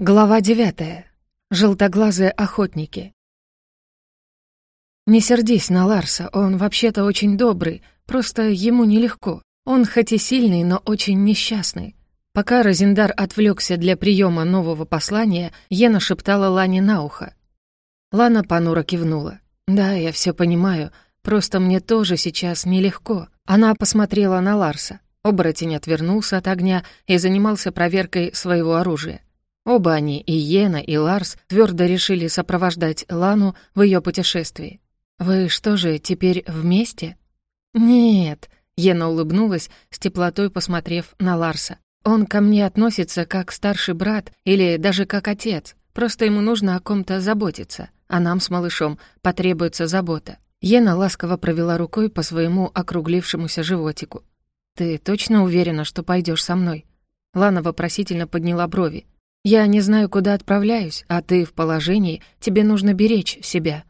Глава девятая. Желтоглазые охотники. Не сердись на Ларса, он вообще-то очень добрый, просто ему нелегко. Он хоть и сильный, но очень несчастный. Пока Розендар отвлекся для приема нового послания, Ена шептала Лане на ухо. Лана понуро кивнула. «Да, я все понимаю, просто мне тоже сейчас нелегко». Она посмотрела на Ларса. Оборотень отвернулся от огня и занимался проверкой своего оружия. Оба они, и Йена, и Ларс, твердо решили сопровождать Лану в ее путешествии. «Вы что же, теперь вместе?» «Нет», — Йена улыбнулась, с теплотой посмотрев на Ларса. «Он ко мне относится как старший брат или даже как отец, просто ему нужно о ком-то заботиться, а нам с малышом потребуется забота». Йена ласково провела рукой по своему округлившемуся животику. «Ты точно уверена, что пойдешь со мной?» Лана вопросительно подняла брови. Я не знаю, куда отправляюсь, а ты в положении, тебе нужно беречь себя.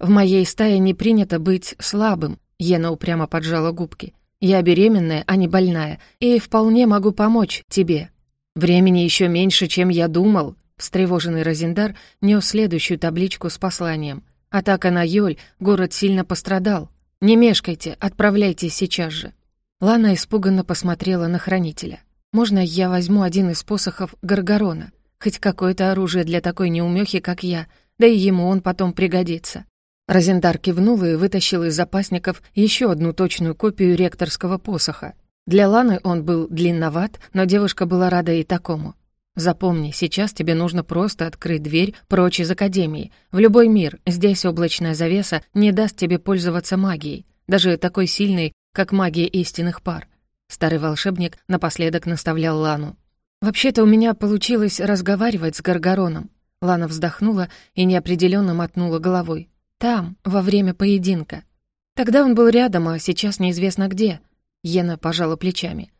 В моей стае не принято быть слабым, Ена упрямо поджала губки. Я беременная, а не больная, и вполне могу помочь тебе. Времени еще меньше, чем я думал. Встревоженный Розендар нес следующую табличку с посланием. Атака на Йоль, город сильно пострадал. Не мешкайте, отправляйтесь сейчас же. Лана испуганно посмотрела на хранителя. Можно я возьму один из посохов Гаргарона? Хоть какое-то оружие для такой неумехи, как я, да и ему он потом пригодится». Розендар кивнул и вытащил из запасников еще одну точную копию ректорского посоха. Для Ланы он был длинноват, но девушка была рада и такому. «Запомни, сейчас тебе нужно просто открыть дверь прочь из Академии. В любой мир, здесь облачная завеса не даст тебе пользоваться магией, даже такой сильной, как магия истинных пар. Старый волшебник напоследок наставлял Лану. «Вообще-то у меня получилось разговаривать с Гаргароном». Лана вздохнула и неопределенно мотнула головой. «Там, во время поединка. Тогда он был рядом, а сейчас неизвестно где». Ена пожала плечами.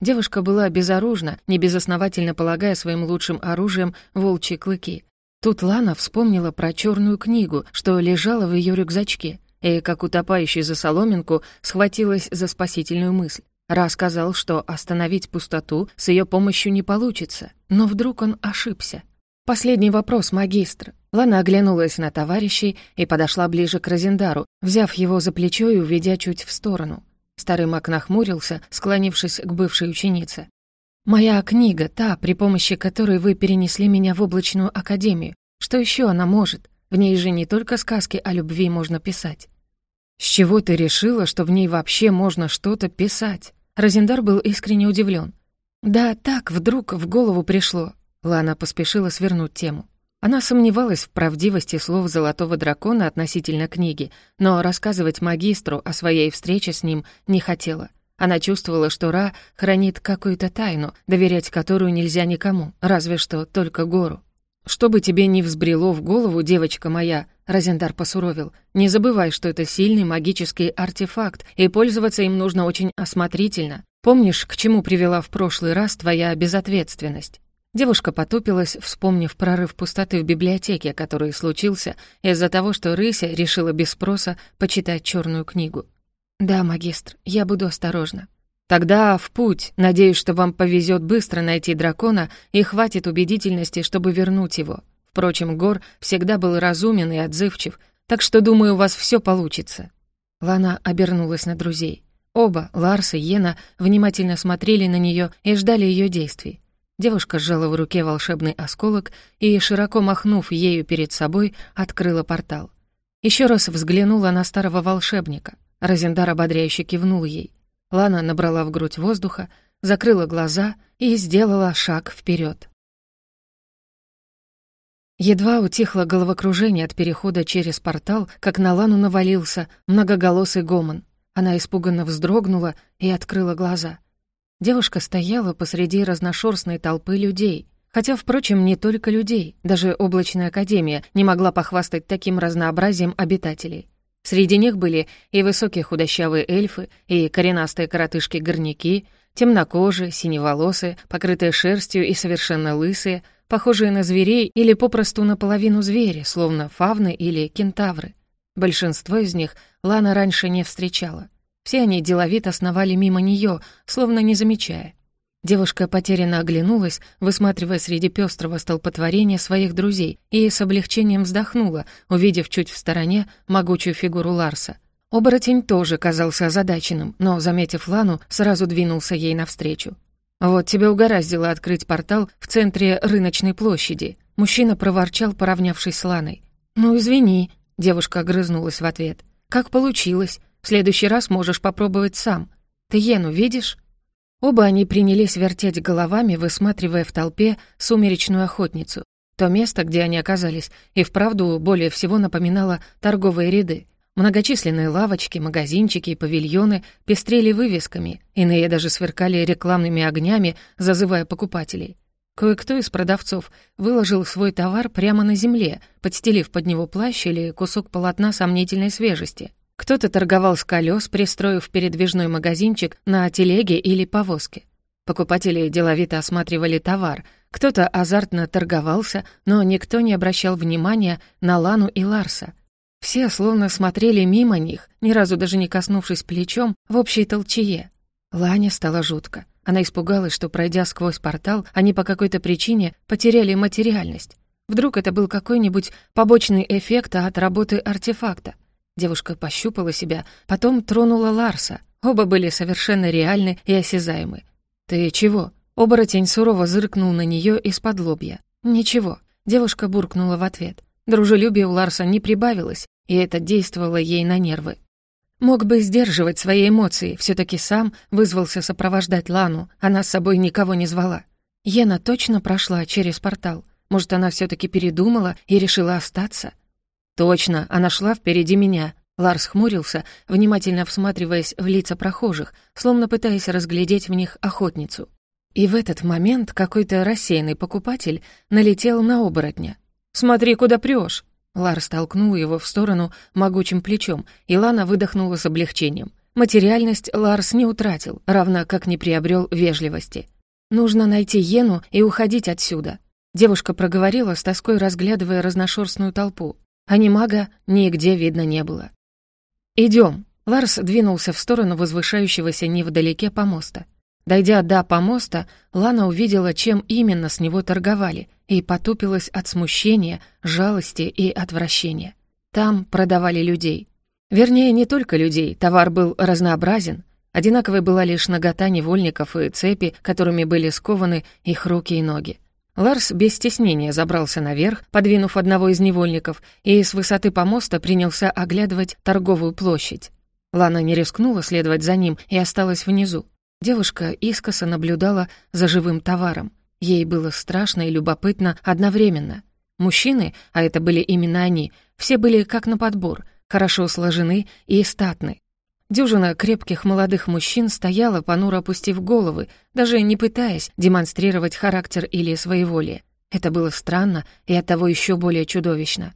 Девушка была безоружна, небезосновательно полагая своим лучшим оружием волчьи клыки. Тут Лана вспомнила про черную книгу, что лежала в ее рюкзачке, и, как утопающий за соломинку, схватилась за спасительную мысль. Ра сказал, что остановить пустоту с ее помощью не получится, но вдруг он ошибся. Последний вопрос, магистр. Лана оглянулась на товарищей и подошла ближе к Розендару, взяв его за плечо и уведя чуть в сторону. Старый маг нахмурился, склонившись к бывшей ученице. «Моя книга, та, при помощи которой вы перенесли меня в облачную академию. Что еще она может? В ней же не только сказки о любви можно писать». «С чего ты решила, что в ней вообще можно что-то писать?» Розендар был искренне удивлен. «Да так, вдруг в голову пришло». Лана поспешила свернуть тему. Она сомневалась в правдивости слов Золотого Дракона относительно книги, но рассказывать магистру о своей встрече с ним не хотела. Она чувствовала, что Ра хранит какую-то тайну, доверять которую нельзя никому, разве что только Гору. «Что бы тебе ни взбрело в голову, девочка моя», — Розендар посуровил, «не забывай, что это сильный магический артефакт, и пользоваться им нужно очень осмотрительно. Помнишь, к чему привела в прошлый раз твоя безответственность?» Девушка потупилась, вспомнив прорыв пустоты в библиотеке, который случился из-за того, что Рыся решила без спроса почитать черную книгу. «Да, магистр, я буду осторожна». Тогда в путь. Надеюсь, что вам повезет быстро найти дракона и хватит убедительности, чтобы вернуть его. Впрочем, Гор всегда был разумен и отзывчив, так что, думаю, у вас все получится». Лана обернулась на друзей. Оба, Ларс и Йена, внимательно смотрели на нее и ждали ее действий. Девушка сжала в руке волшебный осколок и, широко махнув ею перед собой, открыла портал. Еще раз взглянула на старого волшебника. Розендар ободряюще кивнул ей. Лана набрала в грудь воздуха, закрыла глаза и сделала шаг вперед. Едва утихло головокружение от перехода через портал, как на Лану навалился многоголосый гомон. Она испуганно вздрогнула и открыла глаза. Девушка стояла посреди разношерстной толпы людей. Хотя, впрочем, не только людей. Даже облачная академия не могла похвастать таким разнообразием обитателей. Среди них были и высокие худощавые эльфы, и коренастые коротышки-горняки, темнокожие, синеволосые, покрытые шерстью и совершенно лысые, похожие на зверей или попросту наполовину звери, словно фавны или кентавры. Большинство из них Лана раньше не встречала. Все они деловито сновали мимо нее, словно не замечая. Девушка потерянно оглянулась, высматривая среди пестрого столпотворения своих друзей, и с облегчением вздохнула, увидев чуть в стороне могучую фигуру Ларса. Оборотень тоже казался озадаченным, но, заметив Лану, сразу двинулся ей навстречу. «Вот тебе угораздило открыть портал в центре рыночной площади», мужчина проворчал, поравнявшись с Ланой. «Ну, извини», — девушка огрызнулась в ответ. «Как получилось? В следующий раз можешь попробовать сам. Ты Ену видишь?» Оба они принялись вертеть головами, высматривая в толпе сумеречную охотницу. То место, где они оказались, и вправду более всего напоминало торговые ряды. Многочисленные лавочки, магазинчики и павильоны пестрели вывесками, иные даже сверкали рекламными огнями, зазывая покупателей. Кое-кто из продавцов выложил свой товар прямо на земле, подстелив под него плащ или кусок полотна сомнительной свежести. Кто-то торговал с колес, пристроив передвижной магазинчик на телеге или повозке. Покупатели деловито осматривали товар, кто-то азартно торговался, но никто не обращал внимания на Лану и Ларса. Все словно смотрели мимо них, ни разу даже не коснувшись плечом в общей толчее. Лане стало жутко. Она испугалась, что, пройдя сквозь портал, они по какой-то причине потеряли материальность. Вдруг это был какой-нибудь побочный эффект от работы артефакта. Девушка пощупала себя, потом тронула Ларса. Оба были совершенно реальны и осязаемы. «Ты чего?» Оборотень сурово зыркнул на нее из-под лобья. «Ничего». Девушка буркнула в ответ. Дружелюбие у Ларса не прибавилось, и это действовало ей на нервы. Мог бы сдерживать свои эмоции, все таки сам вызвался сопровождать Лану, она с собой никого не звала. Ена точно прошла через портал. Может, она все таки передумала и решила остаться? «Точно, она шла впереди меня». Ларс хмурился, внимательно всматриваясь в лица прохожих, словно пытаясь разглядеть в них охотницу. И в этот момент какой-то рассеянный покупатель налетел на оборотня. «Смотри, куда прёшь!» Ларс толкнул его в сторону могучим плечом, и Лана выдохнула с облегчением. Материальность Ларс не утратил, равно как не приобрел вежливости. «Нужно найти Йену и уходить отсюда», Девушка проговорила, с тоской разглядывая разношерстную толпу. Анимага нигде видно не было. Идем. Ларс двинулся в сторону возвышающегося невдалеке помоста. Дойдя до помоста, Лана увидела, чем именно с него торговали, и потупилась от смущения, жалости и отвращения. Там продавали людей. Вернее, не только людей, товар был разнообразен. Одинаковой была лишь нагота невольников и цепи, которыми были скованы их руки и ноги. Ларс без стеснения забрался наверх, подвинув одного из невольников, и с высоты помоста принялся оглядывать торговую площадь. Лана не рискнула следовать за ним и осталась внизу. Девушка искоса наблюдала за живым товаром. Ей было страшно и любопытно одновременно. Мужчины, а это были именно они, все были как на подбор, хорошо сложены и статны. Дюжина крепких молодых мужчин стояла, понуро опустив головы, даже не пытаясь демонстрировать характер или своеволие. Это было странно и оттого еще более чудовищно.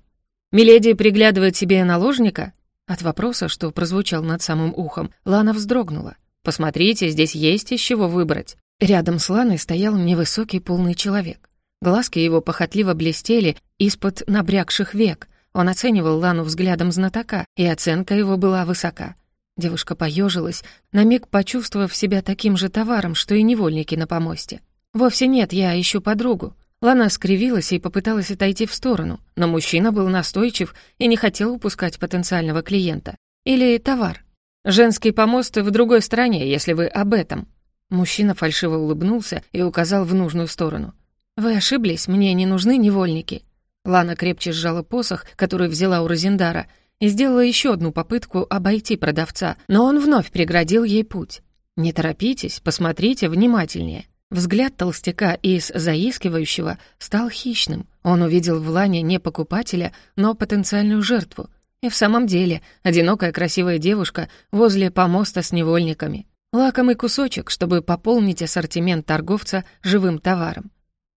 «Миледи приглядывает себе наложника?» От вопроса, что прозвучал над самым ухом, Лана вздрогнула. «Посмотрите, здесь есть из чего выбрать». Рядом с Ланой стоял невысокий полный человек. Глазки его похотливо блестели из-под набрякших век. Он оценивал Лану взглядом знатока, и оценка его была высока — Девушка поежилась, на миг почувствовав себя таким же товаром, что и невольники на помосте. «Вовсе нет, я ищу подругу». Лана скривилась и попыталась отойти в сторону, но мужчина был настойчив и не хотел упускать потенциального клиента. Или товар. «Женский помост в другой стороне, если вы об этом». Мужчина фальшиво улыбнулся и указал в нужную сторону. «Вы ошиблись, мне не нужны невольники». Лана крепче сжала посох, который взяла у Розендара, и сделала еще одну попытку обойти продавца, но он вновь преградил ей путь. «Не торопитесь, посмотрите внимательнее». Взгляд толстяка из заискивающего стал хищным. Он увидел в Лане не покупателя, но потенциальную жертву. И в самом деле, одинокая красивая девушка возле помоста с невольниками. Лакомый кусочек, чтобы пополнить ассортимент торговца живым товаром.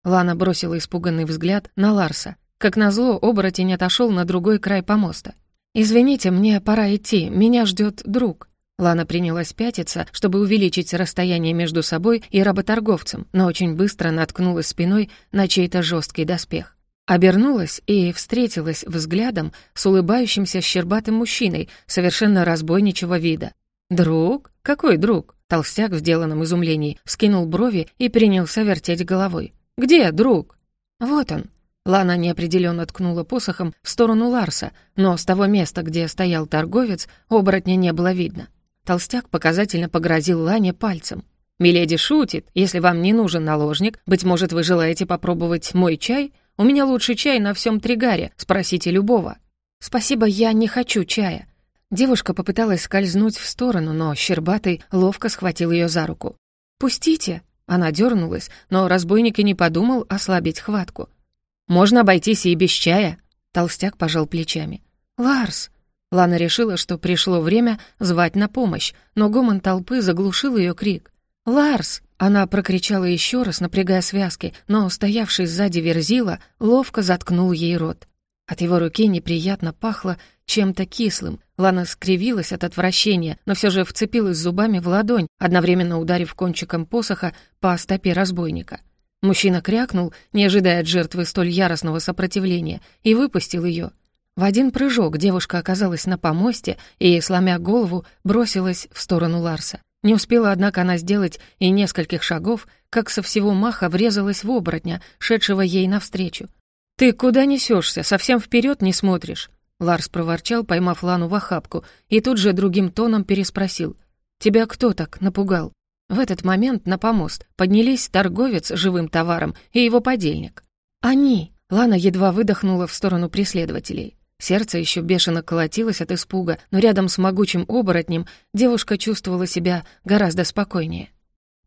Лана бросила испуганный взгляд на Ларса. Как назло, оборотень отошел на другой край помоста. «Извините, мне пора идти, меня ждет друг». Лана принялась пятиться, чтобы увеличить расстояние между собой и работорговцем, но очень быстро наткнулась спиной на чей-то жесткий доспех. Обернулась и встретилась взглядом с улыбающимся щербатым мужчиной совершенно разбойничего вида. «Друг? Какой друг?» Толстяк в сделанном изумлении вскинул брови и принялся вертеть головой. «Где, друг?» «Вот он». Лана неопределенно ткнула посохом в сторону Ларса, но с того места, где стоял торговец, оборотня не было видно. Толстяк показательно погрозил Лане пальцем. «Миледи шутит. Если вам не нужен наложник, быть может, вы желаете попробовать мой чай? У меня лучший чай на всем Тригаре, спросите любого». «Спасибо, я не хочу чая». Девушка попыталась скользнуть в сторону, но Щербатый ловко схватил ее за руку. «Пустите!» Она дернулась, но разбойник и не подумал ослабить хватку. «Можно обойтись и без чая», — толстяк пожал плечами. «Ларс!» Лана решила, что пришло время звать на помощь, но гомон толпы заглушил ее крик. «Ларс!» Она прокричала еще раз, напрягая связки, но стоявший сзади Верзила ловко заткнул ей рот. От его руки неприятно пахло чем-то кислым. Лана скривилась от отвращения, но все же вцепилась зубами в ладонь, одновременно ударив кончиком посоха по стопе разбойника. Мужчина крякнул, не ожидая от жертвы столь яростного сопротивления, и выпустил ее. В один прыжок девушка оказалась на помосте и, сломя голову, бросилась в сторону Ларса. Не успела, однако, она сделать и нескольких шагов, как со всего маха врезалась в оборотня, шедшего ей навстречу. «Ты куда несешься? Совсем вперед не смотришь?» Ларс проворчал, поймав Лану в охапку, и тут же другим тоном переспросил. «Тебя кто так напугал?» В этот момент на помост поднялись торговец живым товаром и его подельник. «Они!» Лана едва выдохнула в сторону преследователей. Сердце еще бешено колотилось от испуга, но рядом с могучим оборотнем девушка чувствовала себя гораздо спокойнее.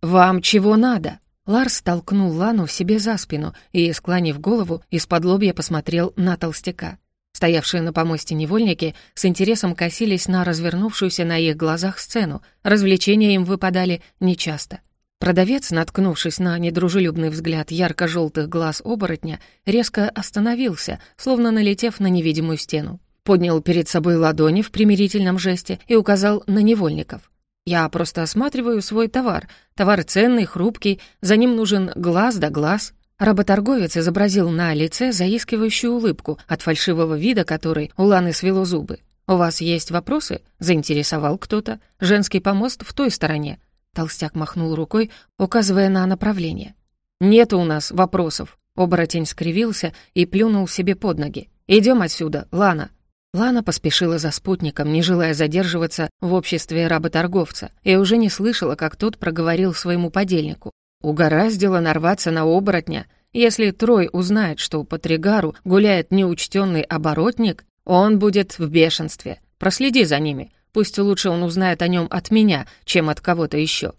«Вам чего надо?» Ларс толкнул Лану себе за спину и, склонив голову, из-под лобья посмотрел на толстяка. Стоявшие на помосте невольники с интересом косились на развернувшуюся на их глазах сцену, развлечения им выпадали нечасто. Продавец, наткнувшись на недружелюбный взгляд ярко-желтых глаз оборотня, резко остановился, словно налетев на невидимую стену. Поднял перед собой ладони в примирительном жесте и указал на невольников. Я просто осматриваю свой товар. Товар ценный, хрупкий, за ним нужен глаз да глаз. Работорговец изобразил на лице заискивающую улыбку, от фальшивого вида которой у Ланы свело зубы. «У вас есть вопросы?» — заинтересовал кто-то. «Женский помост в той стороне». Толстяк махнул рукой, указывая на направление. «Нет у нас вопросов». Оборотень скривился и плюнул себе под ноги. «Идем отсюда, Лана». Лана поспешила за спутником, не желая задерживаться в обществе работорговца, и уже не слышала, как тот проговорил своему подельнику. Угораздило нарваться на оборотня. Если Трой узнает, что по Тригару гуляет неучтенный оборотник, он будет в бешенстве. Проследи за ними. Пусть лучше он узнает о нем от меня, чем от кого-то еще.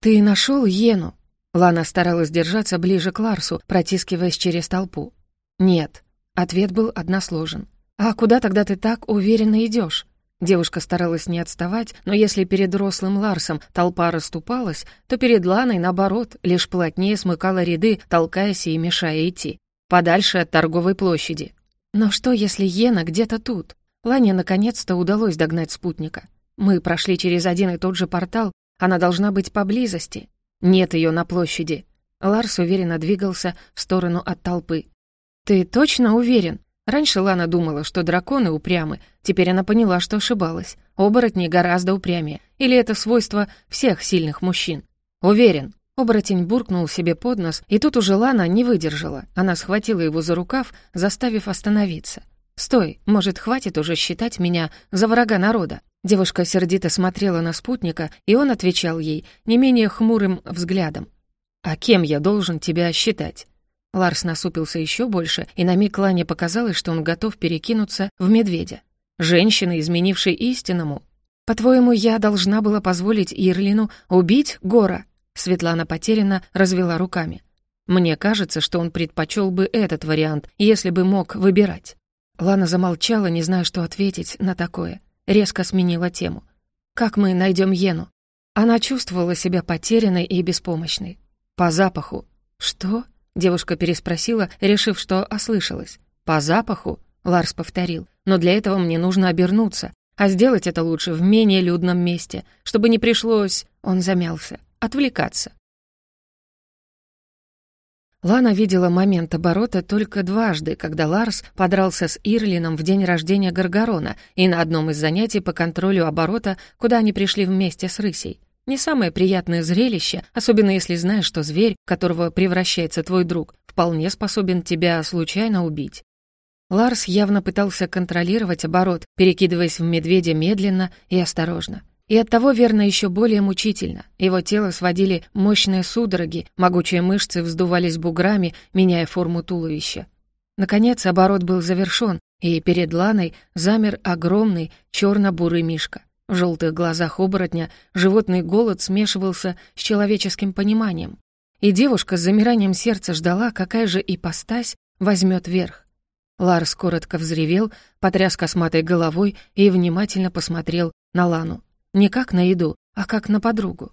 «Ты нашел Йену?» Лана старалась держаться ближе к Ларсу, протискиваясь через толпу. «Нет», Ответ был односложен. «А куда тогда ты так уверенно идешь? Девушка старалась не отставать, но если перед рослым Ларсом толпа расступалась, то перед Ланой, наоборот, лишь плотнее смыкала ряды, толкаясь и мешая идти. Подальше от торговой площади. Но что, если Ена где-то тут? Лане наконец-то удалось догнать спутника. Мы прошли через один и тот же портал, она должна быть поблизости. Нет ее на площади. Ларс уверенно двигался в сторону от толпы. «Ты точно уверен?» Раньше Лана думала, что драконы упрямы, теперь она поняла, что ошибалась. Оборотни гораздо упрямее. Или это свойство всех сильных мужчин? «Уверен». Оборотень буркнул себе под нос, и тут уже Лана не выдержала. Она схватила его за рукав, заставив остановиться. «Стой, может, хватит уже считать меня за врага народа?» Девушка сердито смотрела на спутника, и он отвечал ей не менее хмурым взглядом. «А кем я должен тебя считать?» Ларс насупился еще больше, и на миг Лане показалось, что он готов перекинуться в медведя. Женщина, изменившая истинному. «По-твоему, я должна была позволить Ирлину убить Гора?» Светлана потерянно развела руками. «Мне кажется, что он предпочел бы этот вариант, если бы мог выбирать». Лана замолчала, не зная, что ответить на такое. Резко сменила тему. «Как мы найдем Йену?» Она чувствовала себя потерянной и беспомощной. «По запаху». «Что?» Девушка переспросила, решив, что ослышалась. «По запаху?» — Ларс повторил. «Но для этого мне нужно обернуться, а сделать это лучше в менее людном месте, чтобы не пришлось...» Он замялся. «Отвлекаться». Лана видела момент оборота только дважды, когда Ларс подрался с Ирлином в день рождения Гаргарона и на одном из занятий по контролю оборота, куда они пришли вместе с рысей. Не самое приятное зрелище, особенно если знаешь, что зверь, которого превращается твой друг, вполне способен тебя случайно убить. Ларс явно пытался контролировать оборот, перекидываясь в медведя медленно и осторожно. И оттого, верно, еще более мучительно. Его тело сводили мощные судороги, могучие мышцы вздувались буграми, меняя форму туловища. Наконец, оборот был завершён, и перед Ланой замер огромный черно-бурый мишка. В желтых глазах оборотня животный голод смешивался с человеческим пониманием. И девушка с замиранием сердца ждала, какая же ипостась возьмет верх. Ларс коротко взревел, потряс косматой головой и внимательно посмотрел на Лану. Не как на еду, а как на подругу.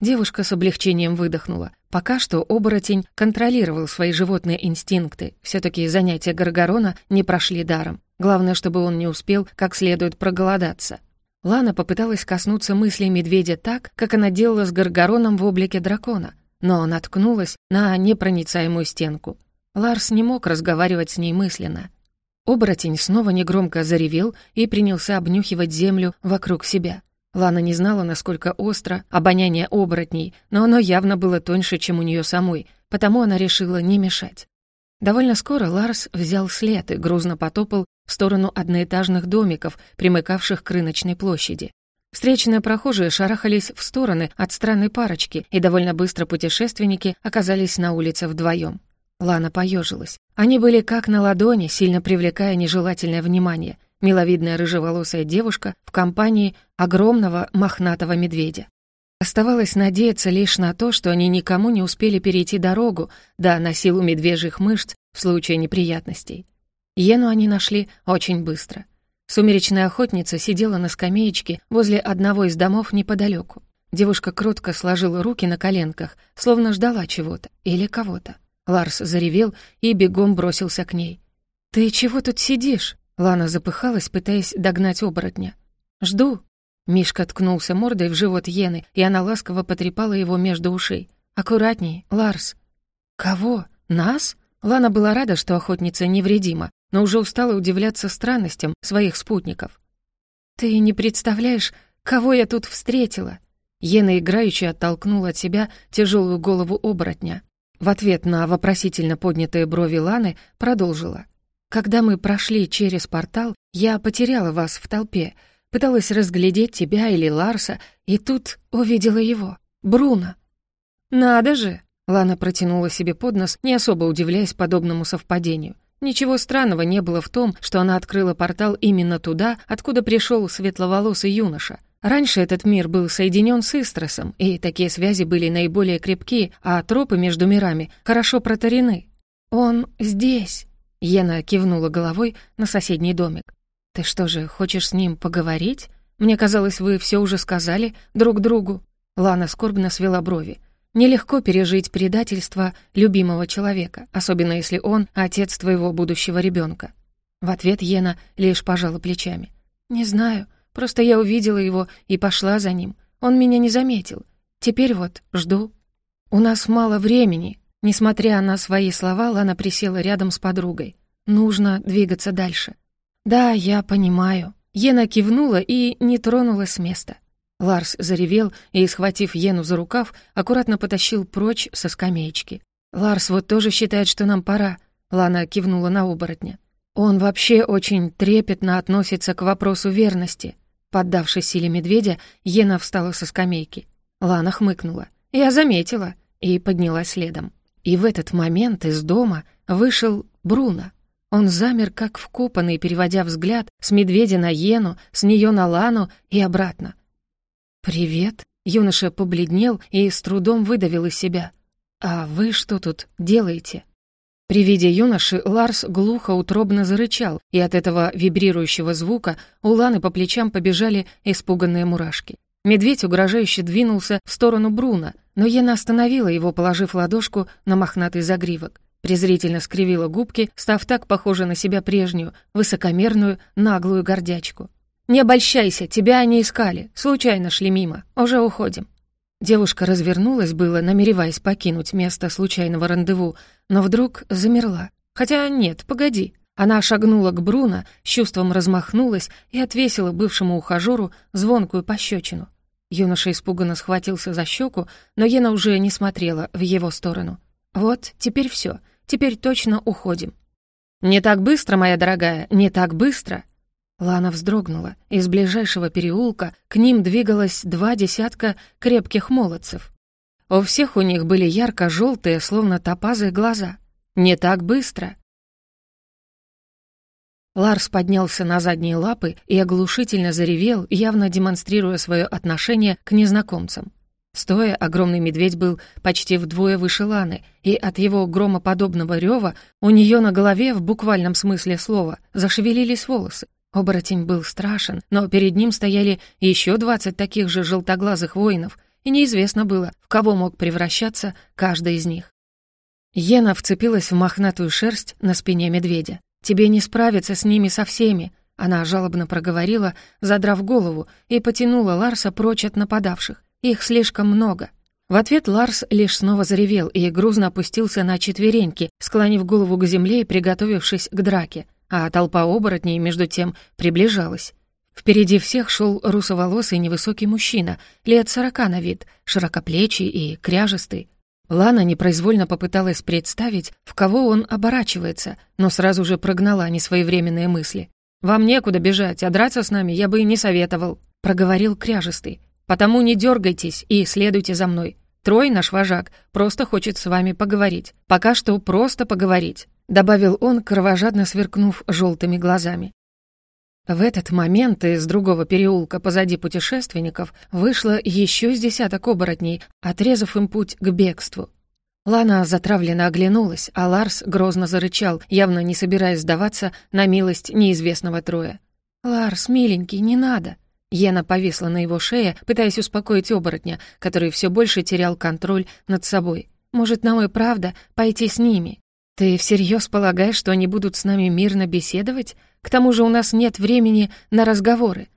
Девушка с облегчением выдохнула. Пока что оборотень контролировал свои животные инстинкты. все таки занятия Гаргорона не прошли даром. Главное, чтобы он не успел как следует проголодаться. Лана попыталась коснуться мыслей медведя так, как она делала с Гаргороном в облике дракона, но наткнулась на непроницаемую стенку. Ларс не мог разговаривать с ней мысленно. Оборотень снова негромко заревел и принялся обнюхивать землю вокруг себя. Лана не знала, насколько остро обоняние оборотней, но оно явно было тоньше, чем у нее самой, потому она решила не мешать. Довольно скоро Ларс взял след и грузно потопал в сторону одноэтажных домиков, примыкавших к рыночной площади. Встречные прохожие шарахались в стороны от странной парочки, и довольно быстро путешественники оказались на улице вдвоем. Лана поежилась. Они были как на ладони, сильно привлекая нежелательное внимание — миловидная рыжеволосая девушка в компании огромного мохнатого медведя. Оставалось надеяться лишь на то, что они никому не успели перейти дорогу, да на силу медвежьих мышц в случае неприятностей. Йену они нашли очень быстро. Сумеречная охотница сидела на скамеечке возле одного из домов неподалеку. Девушка кротко сложила руки на коленках, словно ждала чего-то или кого-то. Ларс заревел и бегом бросился к ней. «Ты чего тут сидишь?» Лана запыхалась, пытаясь догнать оборотня. «Жду». Мишка ткнулся мордой в живот Йены, и она ласково потрепала его между ушей. «Аккуратней, Ларс». «Кого? Нас?» Лана была рада, что охотница невредима, но уже устала удивляться странностям своих спутников. «Ты не представляешь, кого я тут встретила!» Ена играючи оттолкнула от себя тяжелую голову оборотня. В ответ на вопросительно поднятые брови Ланы продолжила. Когда мы прошли через портал, я потеряла вас в толпе, пыталась разглядеть тебя или Ларса, и тут увидела его, Бруно. «Надо же!» — Лана протянула себе под нос, не особо удивляясь подобному совпадению. Ничего странного не было в том, что она открыла портал именно туда, откуда пришел светловолосый юноша. Раньше этот мир был соединен с Истросом, и такие связи были наиболее крепкие, а тропы между мирами хорошо протарены. «Он здесь!» Йена кивнула головой на соседний домик. «Ты что же, хочешь с ним поговорить? Мне казалось, вы все уже сказали друг другу». Лана скорбно свела брови. «Нелегко пережить предательство любимого человека, особенно если он отец твоего будущего ребенка. В ответ Йена лишь пожала плечами. «Не знаю, просто я увидела его и пошла за ним. Он меня не заметил. Теперь вот жду. У нас мало времени, Несмотря на свои слова, Лана присела рядом с подругой. «Нужно двигаться дальше». «Да, я понимаю». Ена кивнула и не тронулась с места. Ларс заревел и, схватив Ену за рукав, аккуратно потащил прочь со скамеечки. «Ларс вот тоже считает, что нам пора», — Лана кивнула на оборотня. «Он вообще очень трепетно относится к вопросу верности». Поддавшись силе медведя, Ена встала со скамейки. Лана хмыкнула. «Я заметила», и поднялась следом. И в этот момент из дома вышел Бруно. Он замер, как вкопанный, переводя взгляд с медведя на Йену, с нее на Лану и обратно. «Привет», — юноша побледнел и с трудом выдавил из себя. «А вы что тут делаете?» При виде юноши Ларс глухо утробно зарычал, и от этого вибрирующего звука у Ланы по плечам побежали испуганные мурашки. Медведь угрожающе двинулся в сторону Бруна, но Ена остановила его, положив ладошку на мохнатый загривок. Презрительно скривила губки, став так похожа на себя прежнюю, высокомерную, наглую гордячку. «Не обольщайся, тебя они искали, случайно шли мимо, уже уходим». Девушка развернулась было, намереваясь покинуть место случайного рандеву, но вдруг замерла. Хотя нет, погоди. Она шагнула к Бруно, чувством размахнулась и отвесила бывшему ухажеру звонкую пощечину. Юноша испуганно схватился за щеку, но Ена уже не смотрела в его сторону. «Вот, теперь все. Теперь точно уходим». «Не так быстро, моя дорогая, не так быстро!» Лана вздрогнула. Из ближайшего переулка к ним двигалось два десятка крепких молодцев. У всех у них были ярко-желтые, словно топазы, глаза. Не так быстро. Ларс поднялся на задние лапы и оглушительно заревел, явно демонстрируя свое отношение к незнакомцам. Стоя, огромный медведь был почти вдвое выше Ланы, и от его громоподобного рева у нее на голове, в буквальном смысле слова, зашевелились волосы. Оборотень был страшен, но перед ним стояли еще двадцать таких же желтоглазых воинов, и неизвестно было, в кого мог превращаться каждый из них. Ена вцепилась в мохнатую шерсть на спине медведя. «Тебе не справиться с ними со всеми», — она жалобно проговорила, задрав голову, и потянула Ларса прочь от нападавших. «Их слишком много». В ответ Ларс лишь снова заревел и грузно опустился на четвереньки, склонив голову к земле и приготовившись к драке а толпа оборотней, между тем, приближалась. Впереди всех шел русоволосый невысокий мужчина, лет сорока на вид, широкоплечий и кряжестый. Лана непроизвольно попыталась представить, в кого он оборачивается, но сразу же прогнала несвоевременные мысли. «Вам некуда бежать, а драться с нами я бы и не советовал», — проговорил кряжестый. «Потому не дергайтесь и следуйте за мной. Трой, наш вожак, просто хочет с вами поговорить. Пока что просто поговорить добавил он, кровожадно сверкнув желтыми глазами. В этот момент из другого переулка позади путешественников вышло еще с десяток оборотней, отрезав им путь к бегству. Лана затравленно оглянулась, а Ларс грозно зарычал, явно не собираясь сдаваться на милость неизвестного троя. «Ларс, миленький, не надо!» Ена повисла на его шее, пытаясь успокоить оборотня, который все больше терял контроль над собой. «Может, нам и правда пойти с ними?» «Ты всерьез полагаешь, что они будут с нами мирно беседовать? К тому же у нас нет времени на разговоры».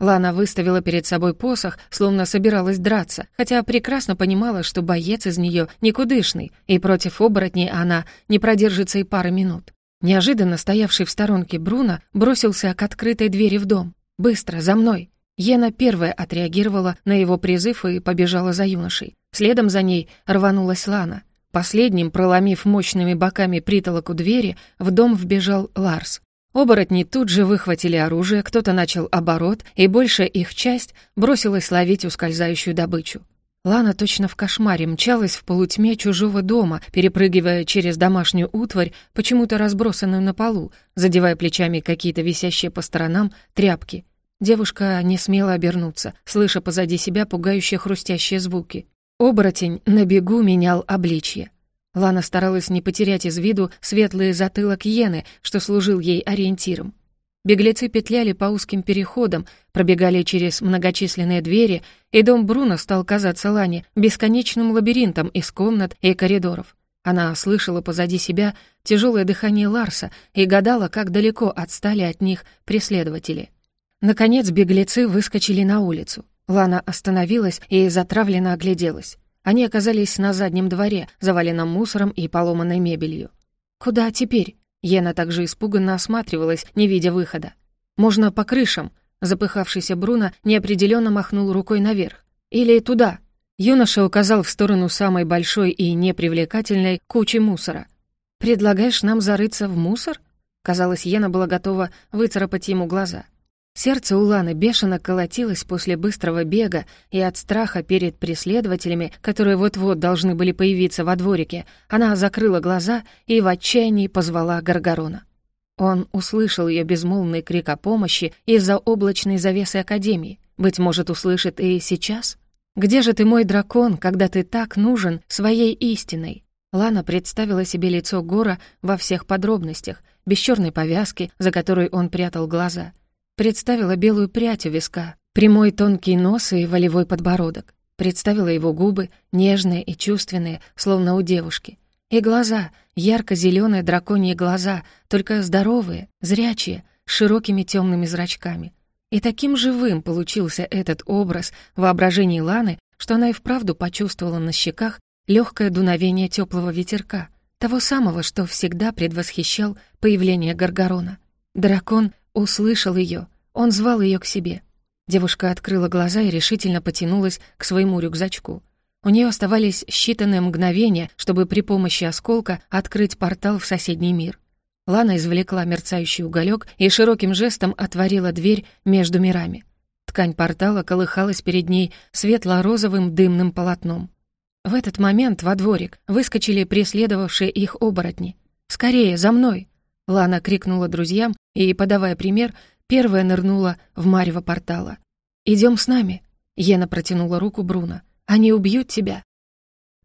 Лана выставила перед собой посох, словно собиралась драться, хотя прекрасно понимала, что боец из нее никудышный, и против оборотней она не продержится и пары минут. Неожиданно стоявший в сторонке Бруно бросился к открытой двери в дом. «Быстро, за мной!» Ена первая отреагировала на его призыв и побежала за юношей. Следом за ней рванулась Лана — Последним, проломив мощными боками притолоку двери, в дом вбежал Ларс. Оборотни тут же выхватили оружие, кто-то начал оборот, и большая их часть бросилась ловить ускользающую добычу. Лана точно в кошмаре мчалась в полутьме чужого дома, перепрыгивая через домашнюю утварь, почему-то разбросанную на полу, задевая плечами какие-то висящие по сторонам тряпки. Девушка не смела обернуться, слыша позади себя пугающие хрустящие звуки. Оборотень на бегу менял обличье. Лана старалась не потерять из виду светлый затылок Йены, что служил ей ориентиром. Беглецы петляли по узким переходам, пробегали через многочисленные двери, и дом Бруно стал казаться Лане бесконечным лабиринтом из комнат и коридоров. Она слышала позади себя тяжелое дыхание Ларса и гадала, как далеко отстали от них преследователи. Наконец беглецы выскочили на улицу. Лана остановилась и затравленно огляделась. Они оказались на заднем дворе, заваленном мусором и поломанной мебелью. «Куда теперь?» Ена также испуганно осматривалась, не видя выхода. «Можно по крышам», Запыхавшийся Бруно неопределенно махнул рукой наверх. «Или туда». Юноша указал в сторону самой большой и непривлекательной кучи мусора. «Предлагаешь нам зарыться в мусор?» Казалось, Ена была готова выцарапать ему глаза. Сердце у Ланы бешено колотилось после быстрого бега, и от страха перед преследователями, которые вот-вот должны были появиться во дворике, она закрыла глаза и в отчаянии позвала Гаргарона. Он услышал ее безмолвный крик о помощи из-за облачной завесы Академии. Быть может, услышит и сейчас? «Где же ты, мой дракон, когда ты так нужен своей истиной?» Лана представила себе лицо Гора во всех подробностях, без черной повязки, за которой он прятал глаза — Представила белую прядь у виска, прямой тонкий нос и волевой подбородок. Представила его губы, нежные и чувственные, словно у девушки. И глаза, ярко зеленые драконьи глаза, только здоровые, зрячие, с широкими темными зрачками. И таким живым получился этот образ в воображении Ланы, что она и вправду почувствовала на щеках легкое дуновение теплого ветерка, того самого, что всегда предвосхищал появление Гаргарона. Дракон услышал ее, он звал ее к себе. Девушка открыла глаза и решительно потянулась к своему рюкзачку. У нее оставались считанные мгновения, чтобы при помощи осколка открыть портал в соседний мир. Лана извлекла мерцающий уголек и широким жестом отворила дверь между мирами. Ткань портала колыхалась перед ней светло-розовым дымным полотном. В этот момент во дворик выскочили преследовавшие их оборотни. «Скорее, за мной!» Лана крикнула друзьям и, подавая пример, первая нырнула в марево портала. «Идем с нами!» Ена протянула руку Бруно. «Они убьют тебя!»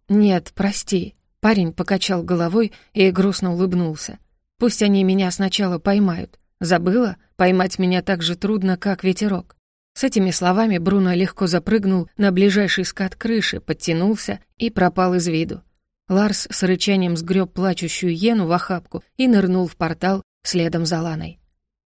«Нет, прости!» Парень покачал головой и грустно улыбнулся. Пусть они меня сначала поймают. Забыла? Поймать меня так же трудно, как ветерок. С этими словами Бруно легко запрыгнул на ближайший скат крыши, подтянулся и пропал из виду. Ларс с рычанием сгреб плачущую Ену в охапку и нырнул в портал следом за Ланой.